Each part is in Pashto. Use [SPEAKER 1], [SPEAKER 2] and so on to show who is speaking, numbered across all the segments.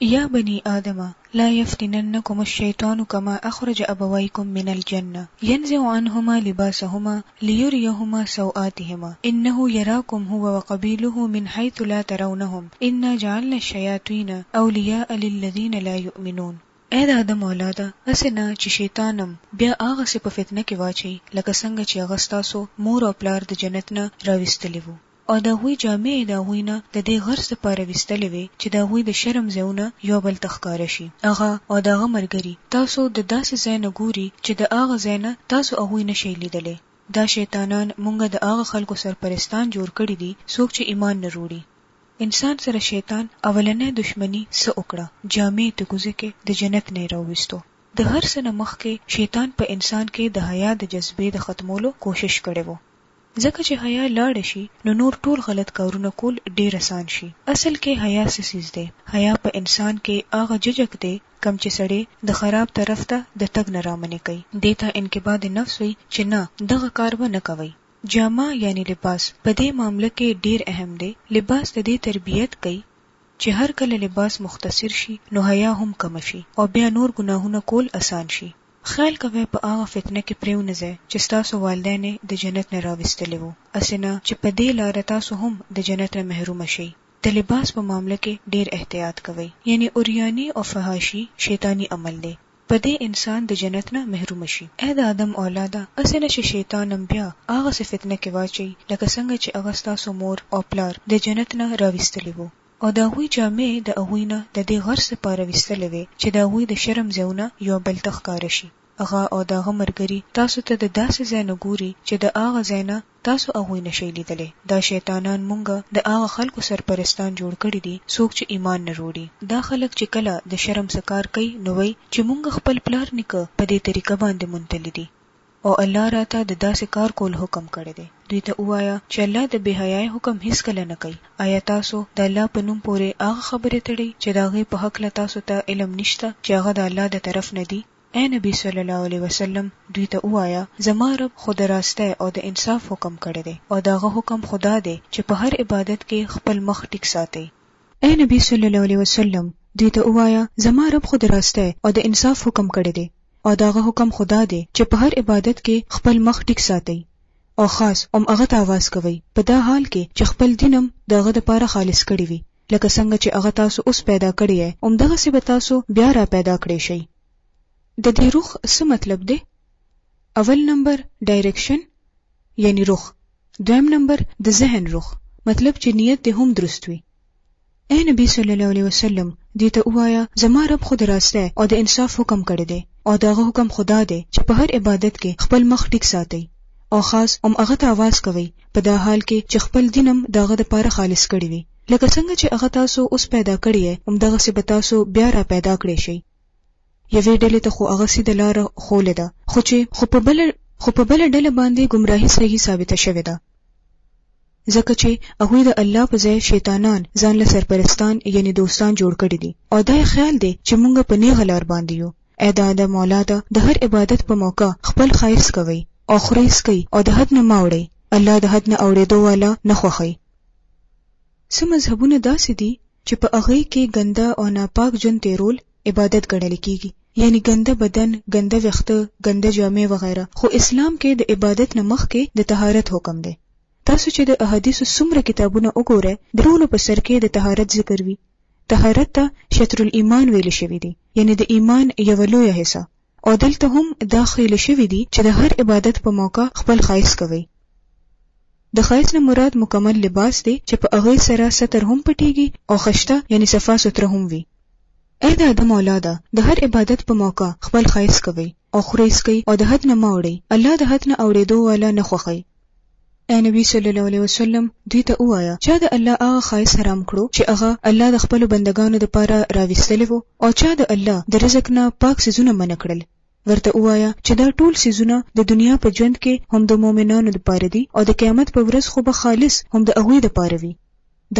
[SPEAKER 1] یا بنی آدم لا یفتننکم الشیطان کما اخرج ابویکم من الجنة ینزع عنهما لباسهما لیریهما سوآتهما انه یراکم هو وقبیله من حیث لا ترونهم انا جعلنا الشیاطین اولیاء للذین لا یؤمنون. ای د آدم اولاده! هسې نه چې شیطان هم بیا هغسې په فتنه کې واچوي لکه څنګه چې هغه ستاسو مور او پلار د جنت نه راویستلي وو. او د هغوی جامې یې د هغوی نه د دې غرض لپاره ویستلې وې چې د هغوی د شرم ځایونه یو بل ته ښکاره شي. هغه او د هغه ملګري تاسو د داسې ځای نه ګوري چې د هغه ځای نه تاسو هغوی نه شئ لیدلی. دا شیطانان مونږ د هغه خلکو سرپرستان جوړ کړي دي څوک چې ایمان نه روړي. انسان سره شیطان اولنۍ دښمني څه وکړه؟ جامې یې د کوزې کې د جنت نه یې راوویستو. د هر څه نه مخکې شیطان په انسان کې د حیا د جذبې د ختمولو کوشش کړی وو. ځکه چې حیا لاړه شي نو نور ټول غلط کارونه کول ډیر اسان شي اصل کې حیا څه څیز دی حیا په انسان کې هغه ججک دی کوم چې سړی د خراب طرف ته د تګ نه رامنع کوي دې ته انقباض نفس وایي چې نه دغه کار به نه کوئ. جامه یعنی لباس په دې معامله کې ډیر اهم دی لباس د دې تربیت کوي چې هر کله لباس مختصر شي نو حیا هم کمه شي او بیا نور ګناهونه کول اسان شي. خیال کوئ په هغه فتنه کې پرېونځئ چې ستاسو والدین یې د جنت نه راویستلي وو، هسې نه چې په دې لاره تاسو هم د جنت نه محرومه شئ. د لباس په معامله کې ډېر احتیاط کوئ، یعنې عریاني او فحاشي شیطاني عمل دی، په دې انسان د جنت نه محروم شي. ای د آدم اولاده! هسې نه چې شیطان هم بیا هغسې فتنه کې واچوي لکه څنګه چې هغه ستاسو مور او پلار د جنت نه راویستلي وو. او د هغوی جامې د هغوی نه د دې غرض لپاره ویستلې وې چې د هغوی د شرم ځایونه یو بل ته ښکاره شي، هغه او د هغه ملګري تاسو ته د داسې ځای نه ګوري چې د هغه ځای نه تاسو هغوی نه شئ لیدلی، دا شیطانان مونږ د هغه خلکو سرپرستان جوړ کړي دي څوک چې ایمان نه روړي. دا خلک چې کله د شرم څه کار کوي نو وایي چې مونږ خپل پلار نیکه په دې طریقه باندې مونتلي دي. او الله راته د داسې کار کول حکم کړی دی، دوی ته ووایه چې الله د بې حیاۍ حکم هیڅکله نه کوي، ایا تاسو د الله په نوم پورې هغه خبرې تړئ چې د هغې په هکله تاسو ته علم نشته چې هغه د الله د طرف نه دي؟ ای نبي صلی الله علیه وسلم! دوی ته ووایه، زما رب خو د راستۍ او د انصاف حکم کړی دی او د هغه حکم خو دا دی چې په هر عبادت کې خپل مخ ټیک ساتئ، اے نبی صلی الله علیه وسلم دوی ته ووایه زما رب خو د راستۍ او د انصاف حکم کړی دی او د هغه حکم خو دا دی چې په هر عبادت کې خپل مخ ټیک ساتئ او خاص هم هغه ته اواز کوئ په دا حال کې چې خپل دین هم د هغه لپاره خالص کړی وي لکه څنګه چې هغه تاسو اوس پیدا کړی یې همدغسې به تاسو بیا را پیدا کړی شئ د دې روخ څه مطلب دی اول نمبر ډایرکشن یعنی رخ دویم نمبر د ذهن رخ مطلب چې نیت دې هم درست وي اے نبی صلی الله علیه وسلم دې ته وایا زما رب خود راسته او د انصاف حکم کړی دی او داغه حکم خدا دی چې په هر عبادت کې خپل مخ ټیک ساتي او خاص هم هغه ته आवाज کوي په دا حال کې چې خپل دینم داغه د پاره خالص کړی وي لکه څنګه چې هغه تاسو اوس پیدا کړی هم دغه سبتاسو بیا را پیدا کړی شي یوې ډلې ته خو هغه سیده لاره ښولې ده خو چې خو په بله خو په بله ډله باندې ګمراهي صحیح ثابته شوې ده ځکه چې هغوی د الله په ځای شیطانان ځان له سرپرستان یعنی دوستان جوړ کړي دي او دا خیال دی چې مونږ په نیغه لار باندې یو اې دا د مولا ته د هر عبادت په موقع خپل خایس کوي او خوري سکي او د حد نه ماوړي الله د حد نه اوړېدو والا نه خوخي څه مذهبونه داسې دي چې په هغوی کې ګنده او ناپاک ژوند تېرول عبادت ګڼل کېږي، یعنې ګنده بدن، ګنده ویښته، ګنده جامې وغیره، خو اسلام کې د عبادت نه مخکې د طهارت حکم دی. تاسو چې د احادیثو څومره کتابونه وګورئ، د ټولو په سر کې د طهارت ذکر وي. طهارت ته شطرالایمان ویل شوي دي، یعنې د ایمان یوه لویه حصه، او دلته هم دا خیل شوي دي چې د هر عبادت په موقع خپل خایس کوي د خایس نه مراد مکمل لباس دی چې په هغه سره ستر هم پټیږي او خشته یعنی صفا سوتره هم وي اې د ادم اولاده د هر عبادت په موقع خپل خایس کوي او خریس کوي او د حد نه ماوړي الله د حد نه اوړېدو والا نه خوخي اے نبی صلی الله علیه وسلم دوی ته وایا چا د الله هغه خایس حرام کړو چې هغه الله د خپل بندگانو لپاره راوستلی وو او چا د الله د رزق نه پاک سيزونه منع کړل ورته وایا چې دا ټول سيزونه د دنیا په ژوند کې هم د مؤمنانو لپاره دي او د قیامت په ورځ خو به خالص هم د هغوی لپاره وي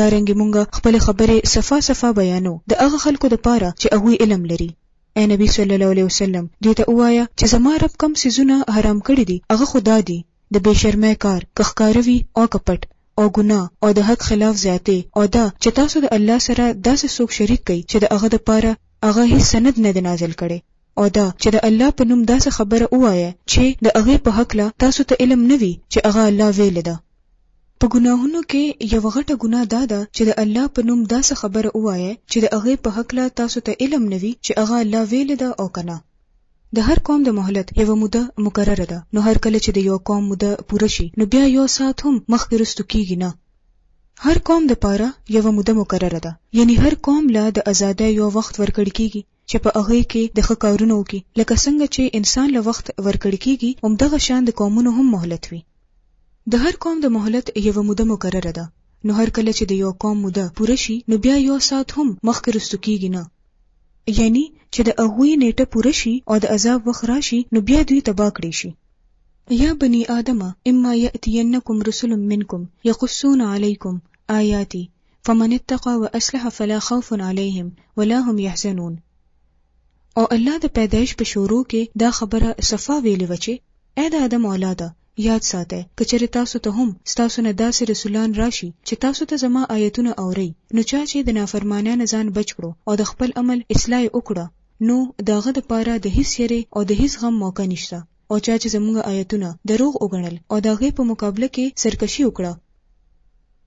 [SPEAKER 1] دا رنګ مونږه خپل خبره صفا صفا بیانو د هغه خلکو لپاره چې هغوی علم لري اې نبی صلی الله علیه وسلم دوی ته ووایه چې زما رب کوم څیزونه حرام کړي دي هغه خو دا دي د بې شرمۍ کار که ښکاره وي او که پټ او ګناه او د حد خلاف زیاتې او دا چې تاسو د الله سره داسې څوک شریک کړئ چې د هغه دپاره هغه هیڅ سند نه دی نازل کړی او دا چې د الله په نوم داسې خبره ووایه چې د هغې په هکله تاسو ته علم نه وي چې هغه الله ویلې ده په ګناهونو کې یوه غټه ګناه دا ده چې د الله په نوم داسې خبره ووایئ چې د هغې په هکله تاسو ته علم نه وي چې هغه الله ویلې ده او که نه. د هر قوم د مهلت یوه موده مقرره ده، نو هر کله چې د یو قوم موده پوره شي نو بیا یو ساعت هم مخکې رستو کېږي نه. هر قوم دپاره یوه موده مقرره ده، یعنی هر قوم له د ازادۍ یو وخت ورکړل کېږي، چې په هغوی کې د ښه کارونو وکړي، لکه څنګه چې انسان له وخت ورکړی کېږي، همدغه شان د قومونو هم مهلت وي. د هر قوم د مهلت یوه موده مقرره ده، نو هر کله چې د یو قوم موده پوره شي، نو بیا یو ساعت هم مخکې رستو کېږي نه، یعنی چې د هغوی نېټه پوره شي او د عذاب وخت راشي، نو بیا دوی تباه کړی شي. یا بنی آدم اما یأتینکم رسل منکم یقصون علیکم آیاتی فمن اتقی و اصلح فلا خوف علیهم ولا هم یحزنون او الله د پیدایش په شروع کې دا خبره صفا ویلې و چې اې د آدم اولاده یاد ساته کچره تاسو ته هم تاسو نه داسې رسولان راشي چې تاسو ته زما آیتونه اوري نو چا چې د نافرمانه نه ځان بچ کړو او د خپل عمل اصلاح وکړه نو داغه د پاره د هیڅ یری او د هیڅ غم موقع نشته او چا چې زموږ آیتونه دروغ وګڼل او داغه په مقابله کې سرکشي وکړه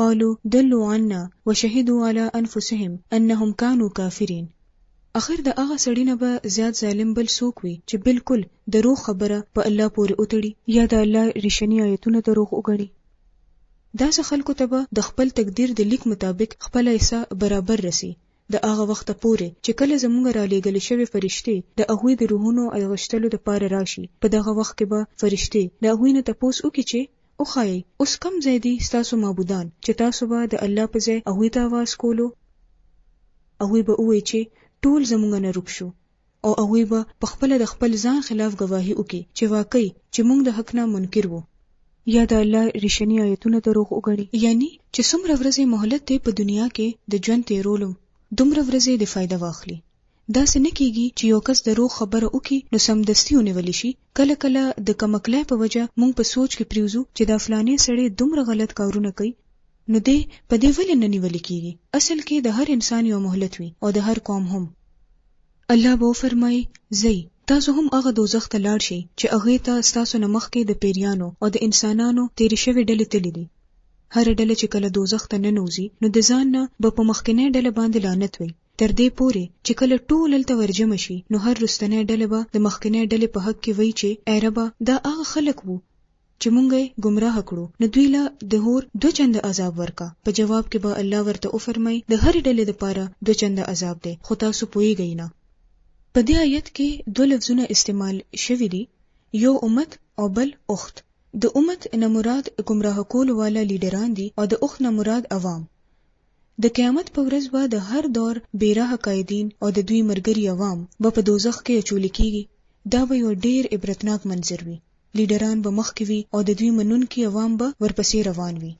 [SPEAKER 1] قالو دلو عنا وشهدو علی انفسهم انهم کانو کافرین اخر د هغه سړی نه به زیات ظالم بل څوک وي چې بالکل دروغ خبره په الله پورې وتړي یا د الله ریشنی آیتونه دروغ وګڼي داسې خلکو ته به د خپل تقدیر د لیک مطابق خپله حصه برابر رسی د هغه وخته پورې چې کله زموږ رالېږل شوې فرشتې د هغوی د روحونو ايغشتلو د پاره راشي په دغه وخت کې به فرشتې د هغوی نه تپوس وکړي چې وښايئ اوس کوم ځای دي ستاسو معبودان چې تاسو به د الله په ځای هغوی ته اواز کولو؟ هغوی به ووايي چې ټول زموږ نه روک شو. او هغوی به په خپله د خپل ځان خلاف ګواهي وکړي چې واقعي چې موږ د حق نه منکر وو. یا د الله ریښني آیتونه دروغ وګڼي. یعنی چې څومره ورځې مهلت دی په دنیا کې د ژوند تیرولو دومره ورځې دې فایده واخلي. داسې نه کیږي چې یو کس دروغ خبره وکړي نو سمدستي ونیول شي، کله کله د کمعقلۍ په وجه موږ په سوچ کې پریوځو چې دا فلانی سړی دومره غلط کارونه کوي، نو دی په دې ولې نه نیول کیږي؟ اصل کې د هر انسان یو مهلت وي او د هر قوم هم. الله به وفرمایي، ځئ! تاسو هم هغه دوزخ ته لاړ شئ چې هغې ته ستاسو نه مخکې د پېریانو او د انسانانو تېرې شوې ډلې تللې دي. هره ډله چې کله دوزخ ته ننوځي نو د ځان نه به په مخکنۍ ډله باندې لعنت وي تر دې پورې چې کله ټول هلته ورجمع شي نو هر وروستنۍ ډله به د مخکنۍ ډلې په حق کې وایي چې، ای ربه! دا هغه خلک وو چې مونږ يې ګمراه کړو نو دوی له د هور دوه چنده عذاب ورکه، په جواب کې به الله ورته وفرمايي، د هرې ډلې لپاره دوه چنده عذاب دی، خو تاسو پوهېږئ نه. په دې آیت کې دوه لفظونه استعمال شوي دي، یو امت او بل اخت. د امت نه مراد ګمراه کولو والا لیډران دي او د اخت نه مراد عوام. د قیامت په ورځ به د هر دور بې راه قایدین او د دوی ملګري عوام به په دوزخ کې اچول کېږي، دا به یو ډېر عبرتناک منظر وي. لیډران به مخکې وي او د دوی منونکي عوام به ورپسې روان وي.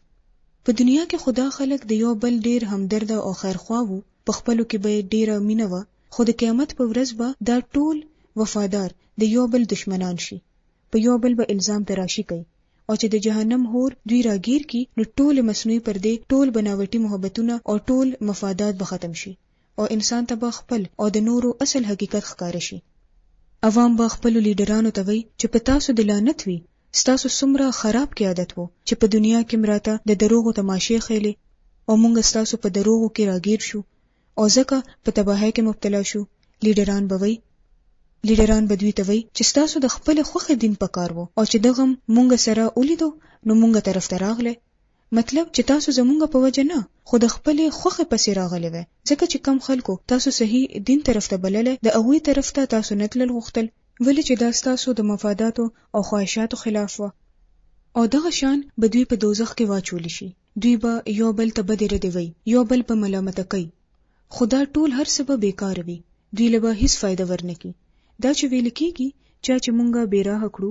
[SPEAKER 1] په دنیا کې خو دا خلک د یو بل ډېر همدرده او خیرخواه وو، په خپلو کې به یې ډېره مینه وه، خو د قیامت په ورځ به دا ټول وفادار د یو بل دښمنان شي، په یو بل به الزام تراشي کوي او چې د جهنم حور دوی راګیر کړي، نو ټولې مصنوعي پردې، ټول بناوټي محبتونه او ټول مفادات به ختم شي او انسان ته به خپل او د نورو اصل حقیقت ښکاره شي. عوام به خپلو لیډرانو ته وایي چې په تاسو د لعنت وي، ستاسو څومره خراب قیادت وو چې په دنیا کې مراته د دروغو تماشې ښیلې او مونږ ستاسو په دروغو کې راګیر شو او ځکه په تباهۍ کې مبتلا شو، لیډران به وایي. لیډران به دوی ته وایي چې ستاسو د خپلې خوښې دین پکار وو او چې دغم مونږ سره ولیدو نو مونږ طرف ته راغلی مطلب چې تاسو زمونږ په وجه نه خو د خپلې خوښې پسې راغلې وی ځکه چې کم خلکو تاسو صحیح دین طرف ته بللی د هغوی طرف ته تاسو نه تلل غوښتل ولې چې دا ستاسو د مفاداتو او خواهشاتو خلاف وه او دغه شان به دوی په دوزخ کې واچول شي دوی به یو بل ته بدې ردې وی یو بل به ملامته کوي خو دا ټول هر څه به بیکار وي دوی له به هیڅ فایده ورنکي دا چې ویل کیږي چا چې مونږه بیراه کړو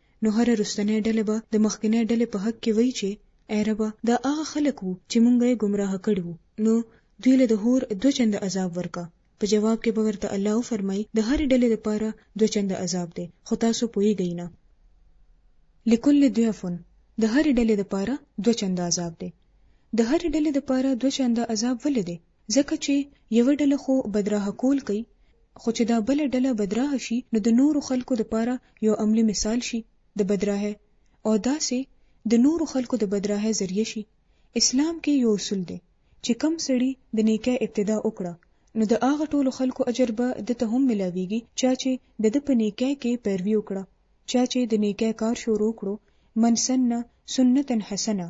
[SPEAKER 1] نو هره رستنۍ ډله به د مخکنۍ ډلې په حق کې وایي چې، ای ربه! دا هغه خلک وو چې مونږ یې ګمراه کړي وو، نو دوی له د حور دوه چنده عذاب ورکه. په جواب کې به ورته الله وفرمایي، د هرې ډلې لپاره دوه چنده عذاب دی، خو تاسو پوهیږئ نه. لکل ضعف، د هرې ډلې لپاره دوه چنده عذاب دی. د هرې ډلې لپاره دوه چنده عذاب ولې دی؟ ځکه چې یوه ډله خو بدراه کول کوي خو چې دا بله ډله بدراه شي نو د نورو خلکو د پاره یو عملي مثال شي د بدراهۍ او داسې د نورو خلکو د بدراهۍ ذریعه شي اسلام کې یو اصول دی چې کوم سړي د نیکۍ ابتدا وکړه نو د هغه ټولو خلکو اجر به ده ته هم ملاویږي چا چې د ده په نیکۍ کې پیروي وکړه چا چې د نېکۍ کار شروع کړو، من سنّ سنّة حسنة،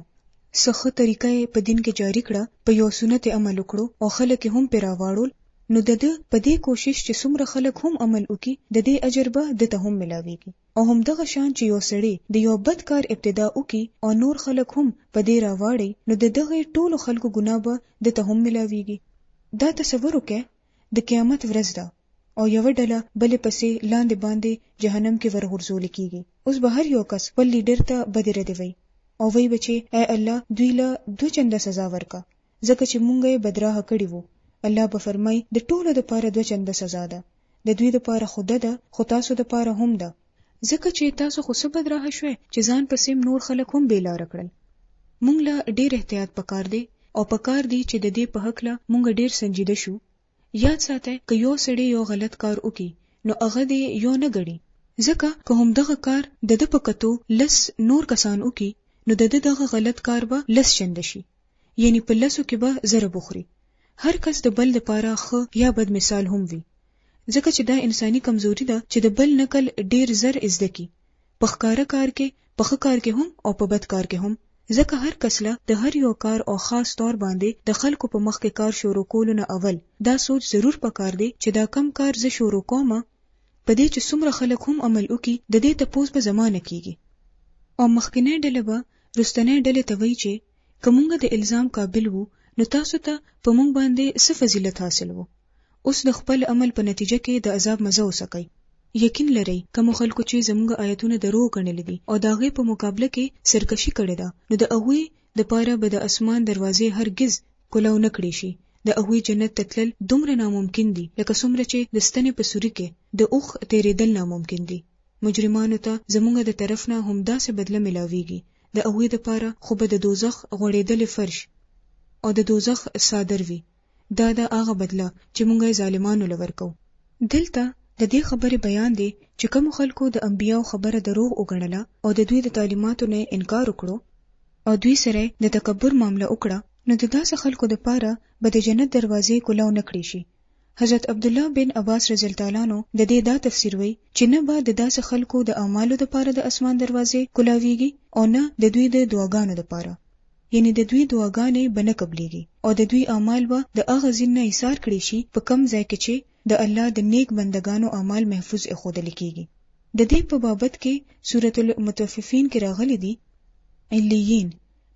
[SPEAKER 1] څه ښه طریقه یې په دین کې جاري کړه، په یوه سنت یې عمل وکړو او خلک یې هم پرې راواړول، نو د ده په دې کوشش چې څومره خلک هم عمل وکړي، د دې اجر به ده ته هم ملاوېږي او همدغه شان چې یو سړی د یوه بد کار ابتدا وکړي او نور خلک هم په دې راواړوي، نو د دغه ټولو خلکو ګناه به ده ته هم ملاوېږي. دا تصور وکړئ د قیامت ورځ ده او یوه ډله بلې پسې لاندې باندې جهنم کې ورغورځول کیږي. اوس به هر یو کس خپل لیډر ته بدې ردې وایي او وایي به چې ای الله دوی له دوه چنده سزا ورکړه ځکه چې مونږ یې بدراحه کړي وو. الله به فرمایي د ټولو دپاره دوه چنده سزا ده، د دوی دپاره خو ده ده خو تاسو دپاره هم ده. ځکه چې تاسو خو څه بدراحه شوئ چې ځان په سیم نور خلک هم بې لاره کړل. مونږ له ډېر احتیاط پکار دی او پکار دي چې د دې په هکله مونږ ډېر سنجیده شو. یاد ساتئ که یو سړی یو غلط کار وکړي نو هغه دې یو نه ګڼي ځکه که همدغه کار د ده په کتو لس نور کسان وکړي نو د ده دغه غلط کار به لس چنده شي یعنی په لسو کې به ضرب وخوري. هر کس د بل لپاره ښه یا بد مثال هم وي ځکه چې دا انساني کمزوري ده چې د بل نکل ډېر زر ازده کي، په ښکاره کار کې، په ښه کار کې هم او په بد کار کې هم، ځکه هر کس له د هر يو کار او خاص طور باندې د خلکو په مخکې کار شروع کولو نه اول دا سوچ ضرور په کار دی چې دا کوم کار زه شروع کوم، په دې چې څومره خلک هم عمل وکړي د دې تپوس به زما نه کېږي او مخکېنۍ ډله به وروستنۍ ډلې ته وایي چې که مونږ د الزام قابل وو نو تاسو ته په مونږ باندې څه فضیلت حاصل وو؟ اوس د خپل عمل په نتیجه کې د عذاب مزه وڅکئ. یقین لرئ، کومو خلکو چې زموږ آیتونه دروغ ګڼلي دي او د هغې په مقابله کې سرکشي کړې ده، نو د هغوی دپاره به د اسمان دروازې هرګز کولو نه کړې شي، د هغوی جنت ته تلل دومره ناممکن دي لکه څومره چې د ستنې په سوري کې د اوښ تېرېدل ناممکن دي. مجرمانو ته زموږ د طرف نه همداسې بدله ملاوېږي، د هغوی دپاره خو به د دوزخ غوړېدلی فرش او د دوزخ څادر وي، دا د هغه بدله چې مونږ یې ظالمانو له ورکو دلته د دې خبرې بیان دی چې کوم خلکو د انبیاو خبره دروغ وګڼله او د دوی د تعلیماتو نه انکار وکړو او دوی سره د تکبر معامله وکړه نو د داسې خلکو د پاره به د جنت دروازې کولاو نه کړی شي حضرت عبد الله بن عباس رضی الله تعالی عنہ د دې دا تفسیر وی چې نه به د داسې خلکو د اعمالو لپاره د اسمان دروازې کولاویږي او نه د دوی د دعاګانو لپاره یعنې د دوی دعاګانې به نه قبلېږي او د دوی اعمال به د هغه ځین نه ایسار کړې شي په کوم ځای کې چې د الله د نېک بندګانو اعمال محفوظ اېښودل کېږي. د دې په بابت کې سورة المطففین کې راغلي دي، علیین،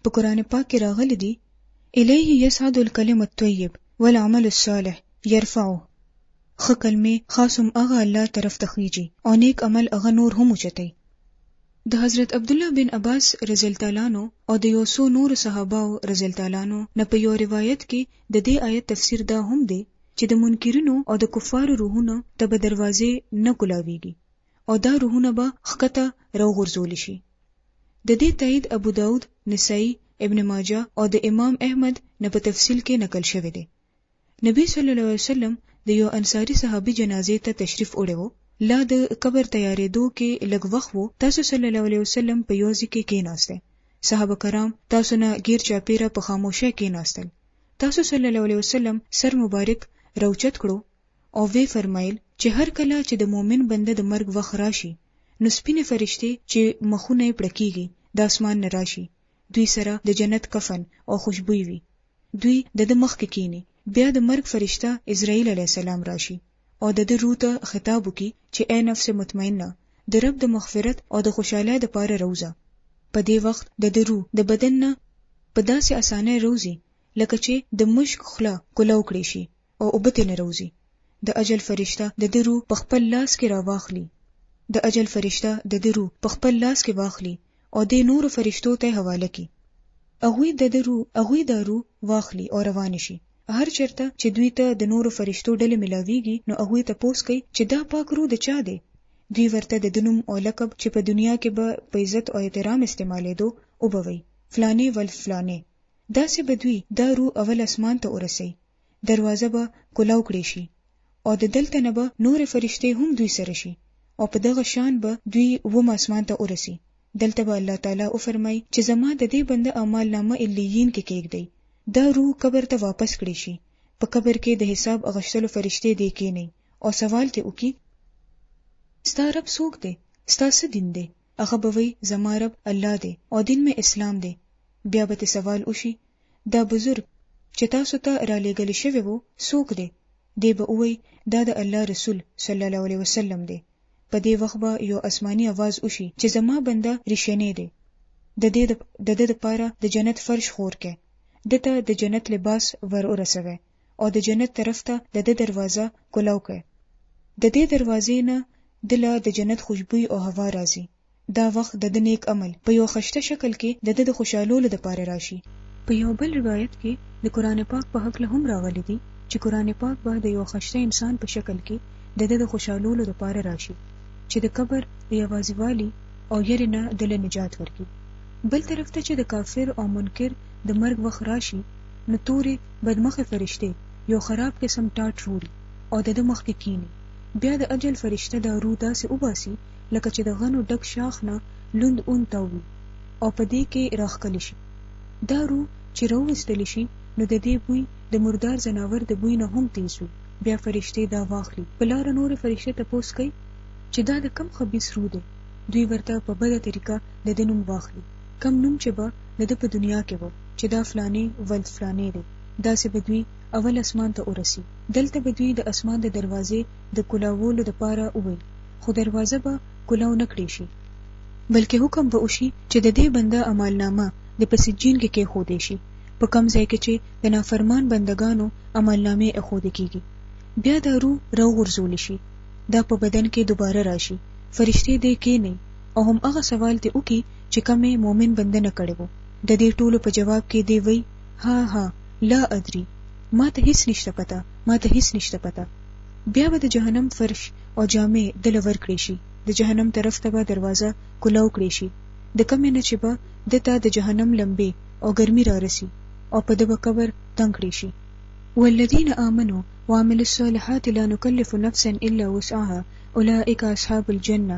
[SPEAKER 1] په قرآن پاک کې راغلي دي، الیه یصعد الکلم الطیب والعمل الصالح یرفعه، ښه کلمې خاص هم هغه الله طرف ته خېژي او نېک عمل هغه نور هم اوچتوي. د حضرت عبدالله بن عباس رضی الله تعالی عنه او د یو څو نورو صحابهو رضی الله تعالی عنه نه په یو روایت کې د دې آیت تفسیر دا هم دی چې د منکرینو او د کفارو روحونو ته به دروازې نه کولاویږي او دا روحونه به ښکته راوغورځول شي د دې تایید ابو داود، نسائی، ابن ماجه او د امام احمد نه په تفصیل کې نقل شوی دی. نبی صلی الله علیه وسلم د یو انصاری صحابي جنازې ته تشریف وړی وو لا د قبر تیارېدو کې لږ وخت وو تاسو صلی الله علیه وسلم په یو ځای کې کېناسته صحابه کرام تاسو نه غیر چاپیره په خاموشه کېناستل تاسو صلی الله علیه وسلم سر مبارک روچت کړو او وی فرمایل چې هر کله چې د مؤمن بنده د مرګ وخت راشي نو سپینې فرشتي چې مخونه یې پړکیږي د اسمان نه راشي دوی سره د جنت کفن او خوشبوئی وي دوی د ده مخکې کېني، بیا د مرګ فرشته عزراییل علیه السلام راشي او د ده روح ته خطاب وکړي چې ای نفس مطمئنه! د رب د مغفرت او د خوشحالۍ لپاره راوځه. په دې وخت د ده روح د بدن نه په داسې اسانۍ راوځي لکه چې د مشک خوله کولو کړی شي او اوبه ترې نه راوځي د اجل فرشته د ده روح په خپل لاس کې راواخلي د اجل فرشته د ده روح په خپل لاس کې واخلي او د نورو فرشتو ته حواله کړي هغوی د ده روح هغوی دا روح واخلي او روان شي هر چرته چې دوی ته د نورو فرشتو ډلې ملاویږي نو هغوی ته پوس کوي چې دا پاک روح د چا دی دوی ورته د دنوم او لقب چې په دنیا کې به په عزت او احترام استعمالېدو وبوي فلانې ول فلانې داسې به دوی دا روح اول اسمان ته ورسوي، دروازه به کلاو کړې شي او د دلته نه به نورې فرشتې هم دوی سره شي او په دغه شان به دوی اووم اسمان ته ورسي، دلته به الله تعالی وفرمايي چې زما د دې بنده اعمال نامه علیین کې کېږدئ، دا روح قبر ته واپس کړې شي، په قبر کې د حساب اغشتلو فرشتې دې کېني او سوال ترې وکړي. ستا رب څوک دی؟ ستا څه دین دی؟ هغه به وی زما رب الله دی او دین مې اسلام دی بیا به ته سوال وشي دا بزرګ چې تاسو ته را لېږل شوی وو څوک دی دی به ووایي دا د الله رسول صلی الله علیه وسلم دی په دې وخت به یو آسماني आवाज وشي چې زما بنده رښینې دی د دې د د لپاره د جنت فرش خور کې دته د جنت لباس ور ورسوي او د جنت طرف ته د ده دروازه کلاو کړه. د دې دروازې نه ده له د جنت خوشبوی او هوا راځي. دا وخت د ده نېک عمل په یوه خشته شکل کې د ده د خوشالولو دپاره راشي. په یوه بل روایت کې د قرآن پاک په هکله هم راغلي دي چې قرآن پاک به د یوه خشته انسان په شکل کې د ده د خوشالولو دپاره راشي چې د قبر د یوازي والي او یرې نه ده له نجات ورکړي. بل طرف ته چې د کافر او منکر د مرګ وخت راشي نو تورې بدمخه فرشته یو خراب قسم ټاټ روړي او دده مخکې کیني بیا د اجل فرشته دا روح داسې وباسي لکه چې د غنو ډک شاخ نه لوند اون تاو وي او په دې کې راښکلې شي دا روح چې راوویستل شي نو ددې بوی د مردار ځناور د بوی نه هم تیز وي بیا فرشته دا واخلي په لاره نورې فرشته تپوس کوي چې دا د کوم خبیث روح دی دوی ورته په بده طریقه دده نوم واخلي. کوم نوم چې به د ده په دنیا کې و چې دا فلانې ولد فلانې دی، داسې به دوی اول اسمان ته ورسي، دلته به دوی د اسمان د دروازې د کولاوولو دپاره ووایي، خو دروازه به کولاو نه کړې شي، بلکې حکم به وشي چې د دې بنده اعمالنامه دې په سجین کې کېښودې شي، په کوم ځای کې چې د نافرمان بندګانو اعمالنامې اېښودې کېږي، بیا دا روح راوغورځول شي، دا په بدن کې دوباره راشي، فرشتې دې کېني، او هم هغه سوال دې وکړي چې کوم یې مؤمن بنده نه کړی وو د دې ټولو په جواب کې دی وایي ها ها لا ادري ما ته هیڅ نشته پته ما ته هیڅ نشته پته بیا به د جهنم فرش او جامې دل ورکړې شي د جهنم طرف ته به دروازه کولاو کړې شي د کمې نه چې به د تا د جهنم لمبې او ګرمي را رسی او په دبه قبر تنګ کړې شي والذین آمنوا وعملوا الصالحات لا نکلف نفسا الا وسعها اولئک اصحاب الجنه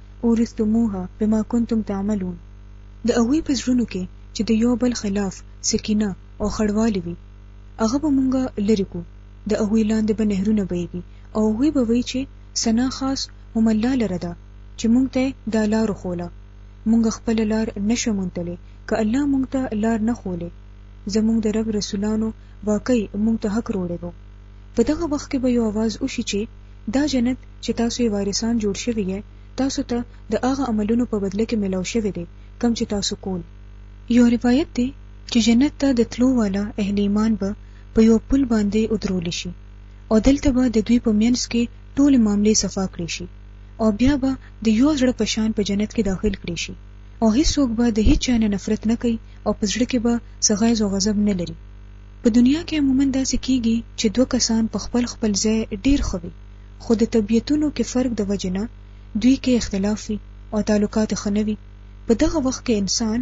[SPEAKER 1] اورثتموها بما کنتم تعملون د هغوی په زړونو کې چې د یو بل خلاف څه کینه او خړوالی وي هغه به مونږ لرې کړو د هغوی لاندې به نهرونه بهیږي او هغوی به وایي چې ثنا خاص هم الله لره ده چې مونږ ته دا لار وښوله مونږ خپله لار نشو موندلی که الله مونږ ته لار نه ښولې زمونږ د رب رسولانو واقعي مونږ ته حق روړی وو په دغه وخت کې به یو اواز وشي چې دا جنت چې تاسو یې وارثان جوړ شوي یې تاسو ته د هغه عملونو په بدله کې ملاو شوی دی کم چې تاسو کول یو روایت دی چې جنت ته د تلو والا اهل ایمان به په یو پل باندې ودرول شي او دلته به د دوی په منځ کې ټول معاملې صفا کړې شي او بیا به د یو زړه په شان په جنت کې داخل کړې شي او هیڅوک به د هیڅ چا نه نفرت نه کوي او په زړه کې به څه غیظ او غضب نه لري په دنیا کې عموما داسې کیږي چې دوه کسان په خپل خپل ځای ډیر ښه وي خو د طبیعتونو کې فرق د وجې نه دوی کې اختلاف وي او تعلقات ښه نه وي په دغه وخت کې انسان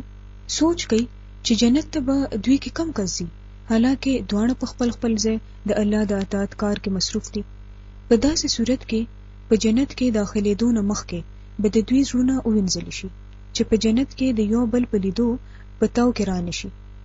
[SPEAKER 1] سوچ کوي چې جنت ته به دوی کې کم کس ځي حالانکه دواړه په خپل خپل ځای د الله د اطاعت کار کې مصروف دي په داسې صورت کې په جنت کې داخليدو نه مخکې به د دوی زړونه ووینځل شي چې په جنت کې د یو بل په لیدو په تاو کې رانه شي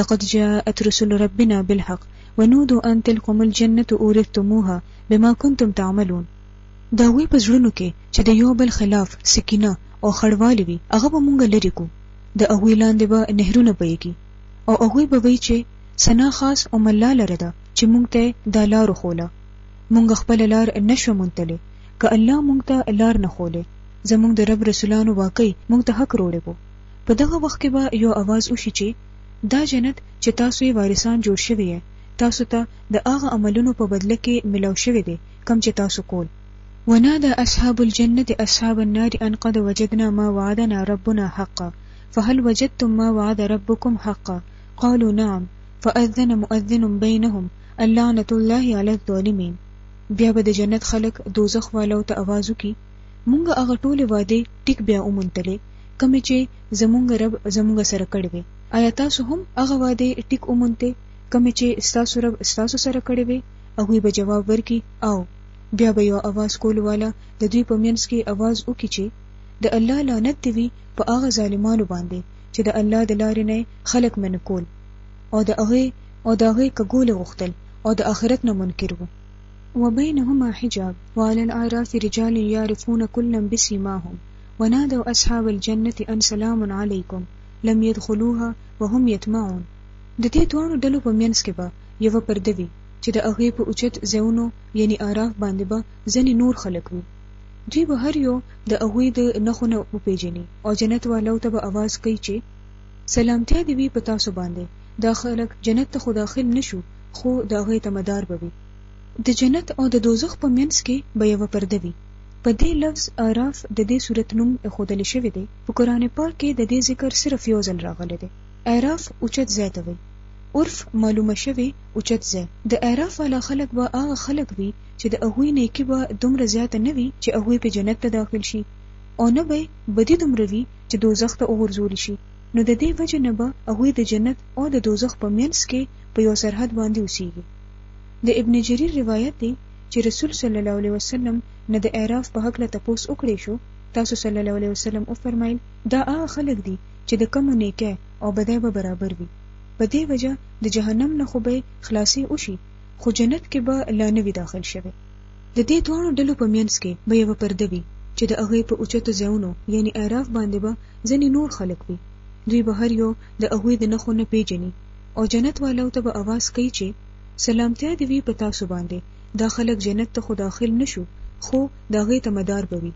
[SPEAKER 1] لقد جاءت رسل ربنا بالحق ونودوا ان تلكم الجنة اورثتموها بما كنتم تعملون د هغوی په زړونو کې چې د یو بل خلاف سکینه او خړوالی وي هغه به مونږ لرې کو د هغوی لاندې به نهرونه بهیږي او هغوی به وایي چې ثنا خاص او ملا لره ده چې مونږ ته دا لار وښوله مونږ خپله لار نه شو موندلی که الله مونږ ته لار نه ښولې زمونږ د رب رسولانو واقعي مونږ ته حق روړی وو په دغه وخت کې به یو اواز وشي چې، دا جنت چې تاسو یې وارثان جوړ شوي یئ، تاسو ته د هغه عملونو په بدله کې ملاو شوی دی کوم چې تاسو کول. ونادی اصحاب الجنة اصحاب النار ان قد وجدنا ما وعدنا ربنا حقا فهل وجدتم ما وعد ربکم حقا قالوا نعم فأذن مؤذن بینهم اللعنة الله علی الظالمین بیا به د جنت خلک دوزخ والو ته اواز وکړي، مونږ هغه ټوله وعده ټیک بیا ومنتلې کومې چې زمونږ رب زمونږ سره کړې وي آیا تاسو هم هغه وعده ټیک ومنته کومې چې تاسو رب تاسو سره کړې وي هغه به جواب ورکي او بیا به یو आवाज کول والا د دوی په منځ کې आवाज وکړي چې د الله لعنت دی وي په هغه ظالمانو باندې چې د الله د لارې نه خلق منکول او د هغه او د هغه کګول غختل او د آخرت نه منکر وو وبينهما حجاب وعلى الاعراف رجال يعرفون كلا بسيماهم ونادوا اصحاب الجنة ان سلام عليكم لم يدخلوها وهم يطمعون د دې دواړو ډلو په منځ کې به یوه پرده وي چې د هغې په اوچت ځایونو یعنی اعراف باندې به ځنې نور خلک وي دوی به هر یو د هغوی د نښو نه وپېژني او جنت والو ته به اواز کوي چې سلامتیا دی وی په تاسو باندی دا خلک جنت ته خو داخل نشو خو د هغه ته مدار به وی د جنت او د دوزخ په منځ کې به یوه پرده وی په دې لفظ اعراف د دې سورت نوم اخودل شوی دی په قران پاک کې د دې ذکر صرف یو ځل راغلی دی اعراف اوچت ځای ته وی عرف معلومه شوی اوچت ځای د اعراف والا خلک به هغه خلک وی چې د هغوی نیکی به دومره زیاته نه وي چې هغوی په جنت ته داخل شي او نه به بدی دومره وي چې دوزخ ته وغورځول شي، نو د دې وجې نه به هغوی د جنت او د دوزخ په مینځ کې په یو سرحد باندې اوسیږي. د ابن جریر روایت دی چې رسول صلی الله علیه وسلم نه د اعراف په هکله تپوس وکړې شو، تاسو صلی الله علیه وسلم وفرمایل، دا هغه خلک دي چې د کومو نیکۍ او بدۍ به برابر وي، په دې وجه د جهنم نه خو به یې خلاصې وشي، خو جنت کې به لا نه وي داخل شوی. د دې دواړو ډلو په مینځ کې به یوه پرده وي چې د هغې په اوچتو ځایونو یعنی اعراف باندې به ځنې نور خلک وي دوی به هر یو د هغوی د نښو نه پیژني او جنت والو ته به اواز کوي چې سلامتیا دې وي په تاسو باندې دا خلک جنت ته خو داخل نشو خو د هغې ته مدار به وي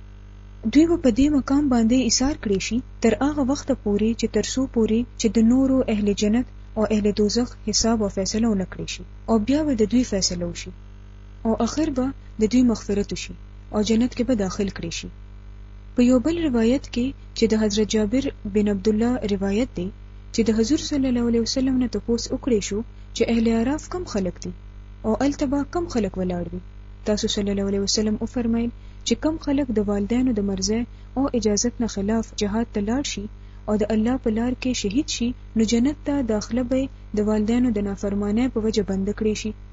[SPEAKER 1] دوی به په دې مقام باندې ایثار کړی شي تر هغه وخت پورې چې تر څو پورې چې د نورو اهل جنت او اهل دوزخ حساب او فیصله ونه کړی شي او بیا به د دوی فیصله وشي او اخر به د دوی مغفرت وشي او جنت کې به داخل کړي شي په یو بل روایت کې چې د حضرت جابر بن عبد الله روایت دی چې د حضور صلی الله علیه وسلم نه تپوس وکړي شو چې اهل عراف کم خلک دي او التبا کم خلک ولاړ دي تاسو صلی الله علیه وسلم او فرمایل چې کم خلک د والدینو د مرزه او اجازت نه خلاف جهاد ته لاړ شي او د الله په لار کې شهید شي نو جنت ته داخله به د والدینو د نافرمانه په وجه بند کړی شي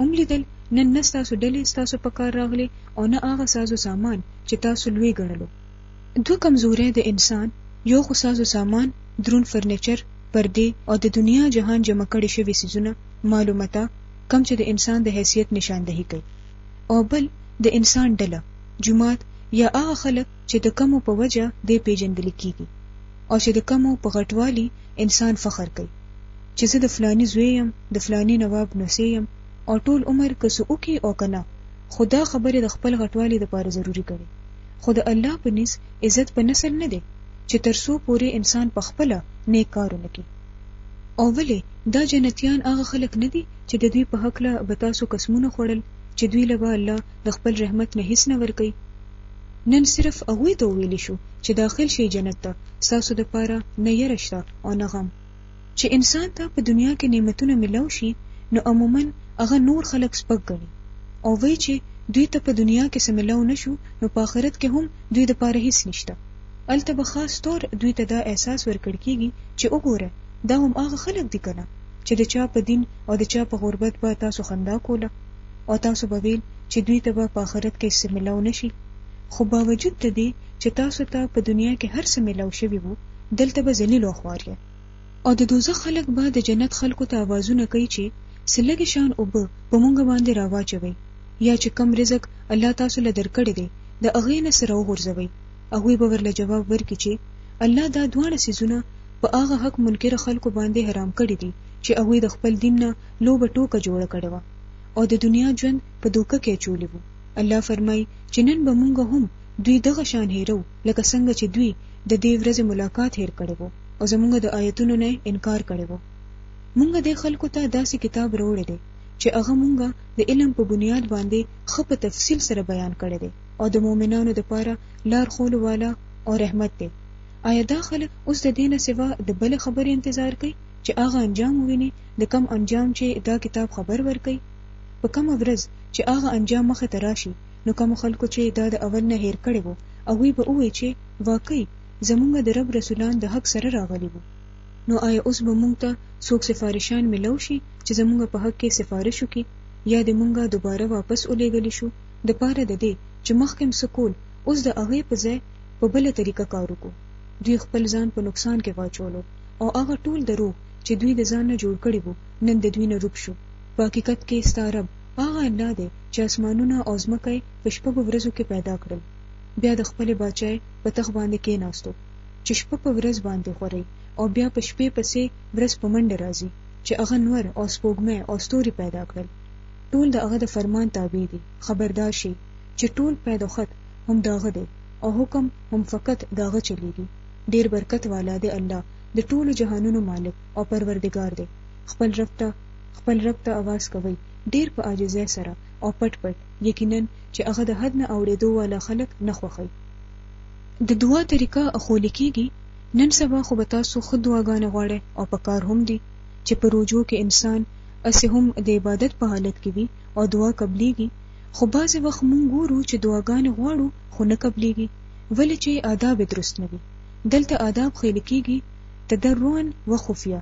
[SPEAKER 1] هم لیدل نن نه ستاسو ډلې ستاسو په کار راغلي او نه هغه سازو سامان چې تاسو لوی ګڼلو دوه کمزورې د انسان یو خو سازو سامان درون فرنیچر پردې او د دنیا جهان جمع کړي شوي سیزونه معلومتا کم چې د انسان د حیثیت نشاندهي کوي او بل د انسان ډله جماعت یا هغه خلک چې د کومو په وجه دی پېژندل کېږي او چې د کومو په غټوالي انسان فخر کوي چې زه د فلاني زوی یم، د فلاني نواب نوسې یم او ټول عمر که څه وکړي او که نه، خو دا خبرې د خپل غټوالي لپاره ضروري ګڼي. خو د الله په نیز عزت په نسل نه دی چې تر څو پورې انسان په خپله نیک کار ونه کړي. او ولې دا جنتیان هغه خلک نه دي چې د دوی په هکله به تاسو قسمونه خوړل چې دوی له به الله د خپل رحمت نه هیڅ نه ورکي نن صرف هغه ته ویل شو چې داخل شي جنت ته تاسو د پاره نه يرشته او نه غم چې انسان ته په دنیا کې نعمتونه ملو شي نو عموما هغه نور خلک سپک غني او وی چې دوی ته په دنیا کې سملاو نشو نو په آخرت کې هم دوی د پاره هیڅ نشته الته به خاص طور دوی ته دا احساس ورکړ کیږي چې وګوره دا هم هغه خلک دي کنه چې د چا په دین او د چا په غربت به تاسو خندا کوله او تاسو به ویل چې دوی ته به په آخرت کې څه ملاو نشي خو باوجود د دې چې تاسو ته په دنیا کې هر څه ملاو شوي وو دلته به ذلیل او خوار یې او د دوزخ خلک به د جنت خلکو ته आवाजونه کوي چې سلګي شان او به په مونږ باندې راواچوي یا چې کم رزق الله تاسو له درکړي دی د اغه نه سره وغورځوي او وی به ورله جواب ورکړي چې الله دا دواړه سيزونه په هغه حق منکر خلکو باندې حرام کړی دي چې هغه د خپل دین نه لوبه ټوکه جوړه کړې و او د دنیا ژوند په دوکه کې اچولی وو الله فرمایي چې نن به مونږ هم دوی دغه شان هیرو لکه څنګه چې دوی د دې ورځې ملاقات هیر کړی وو او زمونږ د آیتونو نه انکار کړی وو مونږ د خلکو ته داسې کتاب راوړی دی چې هغه مونږ د علم په بنیاد باندې خه په تفصیل سره بیان کړی دی او د مؤمنانو لپاره لار خولو والا او رحمت دی آیا دا خلک اوس د دینه سوا د بل خبرې انتظار کوي چې هغه انجام وویني د کوم انجام چې دا کتاب خبر ورکوي په کومه ورځ چې هغه انجام مخې ته راشي نو کومو خلکو چې دا د اول نه هېر کړی وو هغوی به ووایي چې واقعي زمونږ د رب رسولان د حق سره راغلي وو نو آیا اوس به مونږ ته څوک سفارشان ملو شي چې زمونږ په حق کې سفارش وکړي یا دې مونږ دوباره واپس ولېږل شو د پاره د دې چې مخکې هم څه کول اوس د هغې په ځای په بله طریقه کار وکړو دوی خپل ځان په نقصان کې واچولو او هغه ټول دروغ چې دوی د ځان نه جوړ کړي وو، نن د دوی نه روب شو. په حقیقت کې ستا رب هغه الله دی چې اسمانونه او ځمکه یې په شپږو ورځو کې پیدا کړل، بیا د خپلې باچاۍ په تخت باندې کېناستو، چې شپه په ورځ باندې خوري او بیا په شپې پسې ورځ په منډه راځي، چې هغه نور او سپوږمۍ او ستوري پیدا کړل، ټول د هغه د فرمان تابع دي، خبردار شئ چې ټول پيل او خت هم د هغه دی او حکم هم فقط د هغه چلېږي، ډېر برکت والا دی الله د ټولو جهانونو مالک او پروردګار دی خپل رب ته خپل رب ته اواز کوي ډیر په عاجزۍ سره او پټ پټ یقینا چې هغه د حد نه اوړېدو والا خلک نه خوښوي د دعا طریقه اخول کیږي نن سبا خو به تاسو خود دعاګانې غواړئ او په کار هم دي چې په روجو کې انسان اسې هم د عبادت په حالت کې وي او دعا قبليږي خو بعضې وخت مونږ ګورو چې دعاګانې غواړو خو نه قبليږي ولې چې آداب درست نه وي دلته آداب ښیل کیږي، تدرعاً و خفیه،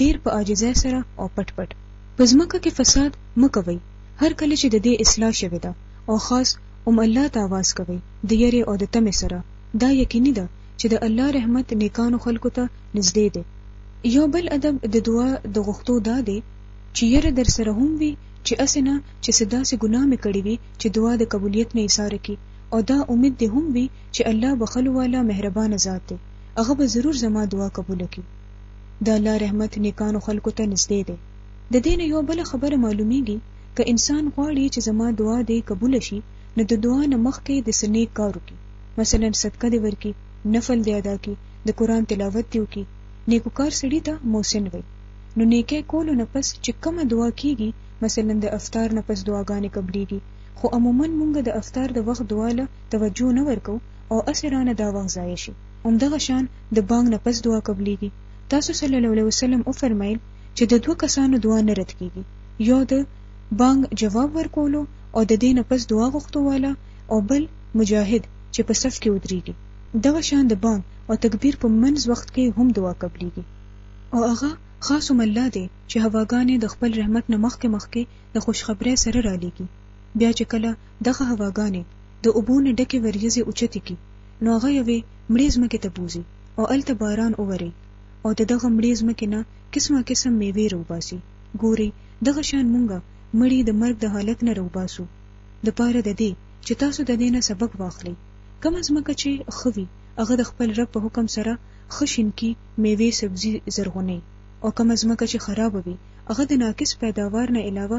[SPEAKER 1] ډیر په عاجزۍ سره او پټ پټ. په ځمکه کې فساد مه کوئ، هر کله چې د دې اصلاح شوې ده او خاص ام الله ته آواز کوئ د یرې او د تمې سره، دا یقیني ده چې د الله رحمت نیکانو خلکو ته نږدې دی. یو بل ادب د دعا د غوښتو دا دی چې یره درسره هم وي چې هسې نه چې څه داسې ګناه مې کړې وي چې دعا د قبولیت نه ایساره کړي او دا امید دې هم وي چې الله بخلو والا مهربان ذات دی هغه به ضرور زما دعا قبول کړي د الله رحمت نیکانو خلکو ته نږدې دی د دین یو بل خبره معلومیږي که انسان غواړي چې زما دعا دې قبول شي نو د دعا نه مخکې د سنې کار وکړي مثلا صدقه دې ورکړي نفل دې ادا کړي د قران تلاوت دې وکړي نیکوکار سړي ته محسن وي نو نیکه کولو نه پس چې کومه دعا کیږي مثلا د افطار نه پس دعاګانې قبليږي خو عموما مونږ د افطار د وخت دعا له توجه نه ورکو او اسې رانه دا وخت ضایع شي همدغه شان د بانګ نه پس دعا قبلیږي تاسو صلی الله علیه وسلم او فرمایل چې د دوه کسانو دعا نه رد کیږي یو د بانګ جواب ورکولو او د دې نه پس دعا غوښتو والا او بل مجاهد چې په صف کې ودرېږي دغه شان د بانګ او تکبیر په منځ وخت کې هم دعا قبلیږي او هغه خاص هم الله دی چې هواګانې د خپل رحمت نه مخکې مخکې د خوشخبری سره را لېږي بیا چې کله دغه هواګانې د اوبو نه ډکې وریځې اوچتې کړي نو هغه یوې مړې ځمکې ته بوځي او هلته باران ووري او د دغه مړې ځمکې نه قسمه قسم میوې راوباسي ګورئ دغه شان مونږ مړي د مرګ د حالت نه راوباسو د پاره د دې چې تاسو د دې نه سبق واخلئ کومه ځمکه چې ښه وي هغه د خپل رب په حکم سره ښه شینکي میوې سبزي زرغونې او کومه ځمکه چې خرابه وي هغه د ناقص پیداوار نه علاوه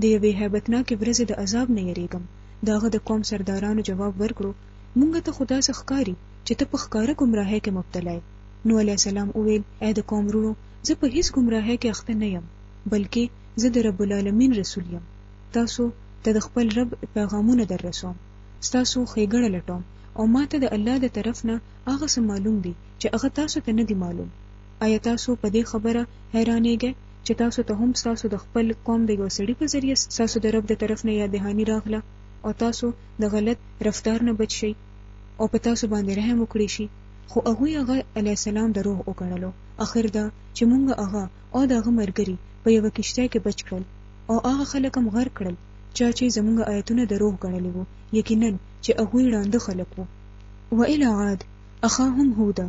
[SPEAKER 1] د یوې هیبتناکې ورځې د عذاب نه یریږم. د هغه د قوم سردارانو جواب ورکړو، مونږ ته خو داسې ښکاري چې ته په ښکاره ګمراهۍ کې مبتلا یې. نوح علیه السلام وویل، ای د قوم وروڼو! زه په هیڅ ګمراهۍ کې اخته نه یم، بلکې زه د رب العالمین رسول یم، تاسو ته د خپل رب پیغامونه در رسوم، ستاسو ښیګړه لټوم او ماته د الله د طرف نه هغه څه معلوم دي چې هغه تاسو ته نه دي معلوم. آیا تاسو په دې خبره حیرانېږئ چې تاسو ته هم ستاسو د خپل قوم د یوه سړي په ذریعه ستاسو د رب د طرف نه یاد دهاني راغله او تاسو د غلط رفتار نه بچ شئ او په تاسو باندې رحم وکړی شي خو هغوی هغه علیه السلام دروغ وګڼلو اخر دا چې موږ هغه او د هغه ملګري په یوه کشتۍ کې بچ کړل او هغه خلک هم غرق کړل چا چې زموږ آیتونه دروغ ګڼلي وو یقینا چې هغوی ړانده خلک وو وإلى عاد أخاهم هودا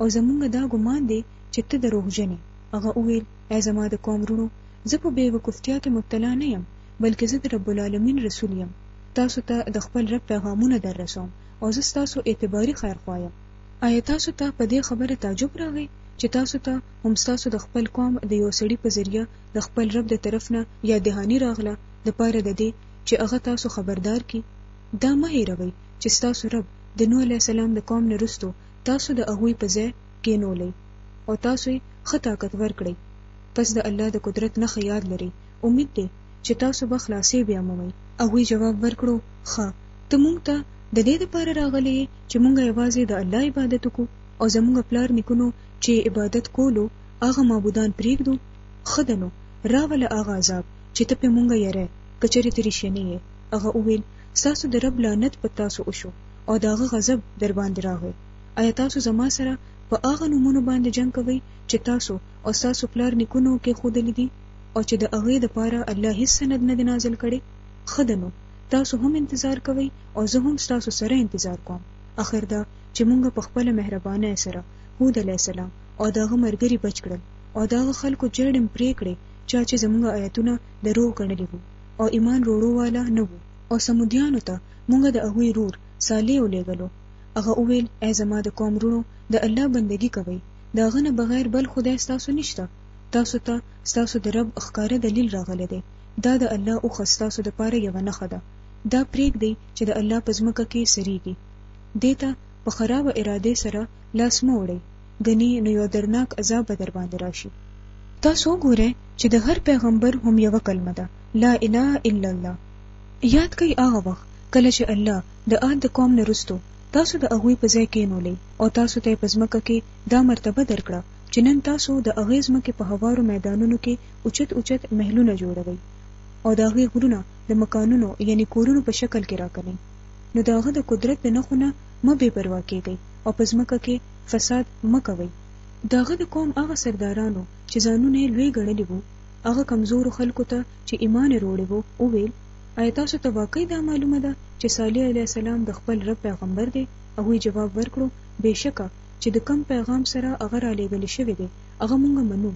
[SPEAKER 1] او زمونږ دا ګمان دی چې ته دروغجن یې هغه وویل ای زما د قوم وروڼو زه په بې وقفتیا کې مبتلا نه یم بلکې زه د رب العالمین رسول یم تاسو ته د خپل رب پیغامونه در رسوم او زه ستاسو اعتباري خیر خوا یم آیا تاسو ته په دې خبره تعجب راغی چې تاسو ته هم تاسو د خپل قوم د یو سړي په ذریعہ د خپل رب د طرف نه یا دهانی راغله د پاره د دې چې هغه تاسو خبردار کی دا مه هیروي چې تاسو رب د نوح علی السلام د قوم نه رستو تاسو د هغوی په ځای کېنولئ او تاسو یې ښه طاقت ورکړئ، پس د الله د قدرت نښې یاد لرئ، امید دی چې تاسو به خلاصې بیا مومئ. هغوی جواب ورکړو، ښه! ته مونږ ته د دې لپاره راغلی یې چې مونږ یوازې د الله عبادت وکړو او زمونږ پلار نیکونو چې یې عبادت کولو هغه معبودان پرېږدو؟ ښه ده نو راوله هغه عذاب چې ته پرې مونږ یری، که چېرې ته رښینی یې. هغه وویل، ستاسو د رب لعنت په تاسو وشو او د هغه غضب در باندې راغی آیا تاسو زما سره په هغه نومونو باندې جنګ کوئ چې تاسو او ستاسو پلار نیکونو کې خودلې دي او چې د هغې لپاره الله هیڅ سند نه دی نازل کړی ښه ده نو تاسو هم انتظار کوئ او زه هم ستاسو سره انتظار کوم اخر دا چې مونږ په خپل مهربانه سره هود علی السلام او دغه مرګري بچ کړل او دغه خلکو جړم پرې کړې چا چې زموږ آیتونه دروغ ګڼلي وو او ایمان روړو والا نه وو او ثمودیانو ته مونږ د هغوی رور صالح ولیږلو هغه وویل ای زما د قوم رونو د الله بندګی کوئ د هغه نه بغیر بل خدای ستاسو نشته تاسو ته ستاسو د رب ښکاره دلیل راغلی دی دا د الله اوښه ستاسو د پاره یوه نښه ده دا پریږدئ چې د الله په ځمکه کې سریږي دې ته په خرابه اراده سره لاس مه وړئ ګني نو یو درناک عذاب به در باندې راشي تاسو وګورئ چې د هر پیغمبر هم یو کلمه ده لا اله الا الله یاد کړئ هغه وخت کله چې الله د عاد قوم نه رستو تاسو د هغوی په ځای کې نولې او تاسو ته په ځمکه کې دا مرتبه درکړه چې نن تاسو د هغه ځمکې په هوارو میدانونو کې اوچت اوچت محلونه جوړوي او د هغې غرونه د مکانونو یعنی کورونو په شکل کې راکړي نو د هغه د قدرت د نښو نه مه بې پروا کېږئ او په ځمکه کې فساد مه کوئ. د هغه د قوم هغه سردارانو چې ځانونه یې لوی ګڼلي وو، هغه کمزورو خلکو ته چې ایمان یې روړی وو، وویل، ایا تاسو ته واقعي دا معلومه ده چې صالح علیه السلام د خپل رب پیغمبر دی؟ هغوی جواب ورکړو، بېشکه چې د کوم پیغام سره هغه رالېږل شوی دی، هغه مونږ منو.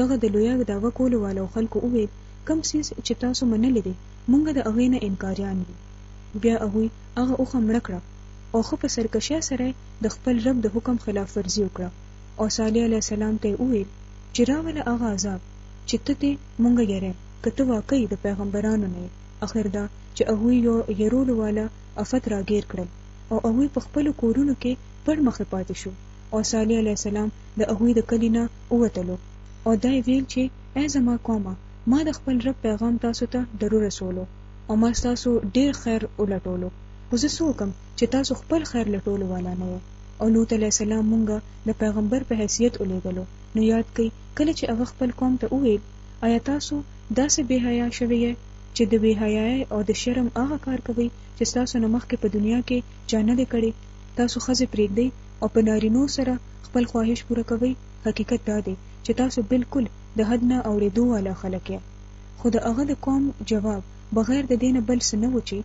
[SPEAKER 1] دغه د لویو دعوه کولو والو خلکو وویل، کوم څیز چې تاسو منلی دی، مونږ د هغې نه انکاریان یو. بیا هغوی. هغه اوښه مړه کړه او ښه په سرکشۍ سره یې د خپل رب د حکم خلاف ورزي وکړه او صالح علیه السلام ته یې وویل چې راوله هغه عذاب چې ته ترې مونږ یری که ته واقعي د پیغمبرانو نه یې اخر دا چې هغوی یو یرولو والا افت راګیر کړل او هغوی په خپلو کورونو کې پړ مخې پاتې شو
[SPEAKER 2] او صالح علیه السلام د هغوی د کلي نه ووتلو او دا یې ویل چې ای زما قومه ما د خپل رب پیغام تاسو ته درورسولو. او ما تاسو ډیر خیر ولټولو خو زه څه وکم چې تاسو خپل خیر لټولو والا نه یې او لوط علی السلام مونږه د پیغمبر په حیثیت ولېګلو نو یاد کړئ کله چې هغه خپل قوم ته وویل آیا تاسو داسې بے حیا شوی یې چې د بے حیاي او د شرم هغه کار کوي چې تاسو نه مخکې په دنیا کې چا نه دی کړی تاسو خزه پرېږدئ او په نارینو سره خپل خواهش پوره کوئ حقیقت دا دی چې تاسو بالکل د حد نه اوړېدو والا خلک یې خو د هغه د قوم جواب بغیر د دې نه بل څه نه و چې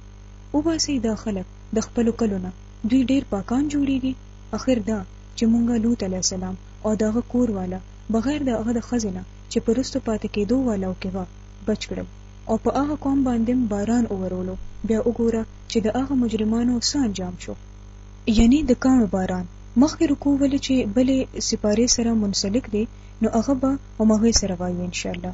[SPEAKER 2] وباسئ دا خلک د خپلو کلو نه، دوی ډېر پاکان جوړېږي، اخر دا چې مونږ لوط علیه السلام او د هغه کور والا بغیر د هغه د ښځې نه چې په وروسته پاتې کېدو والاو کې وه بچ کړل او په هغه قوم باندېم باران وورولو بیا وګوره چې د هغه مجرمانو څه انجام شو. یعنې د کاڼو باران مخکې رکوع ولې چې بلې سپارې سره منسلک دی نو هغه به همغې سره وایو انشاءالله.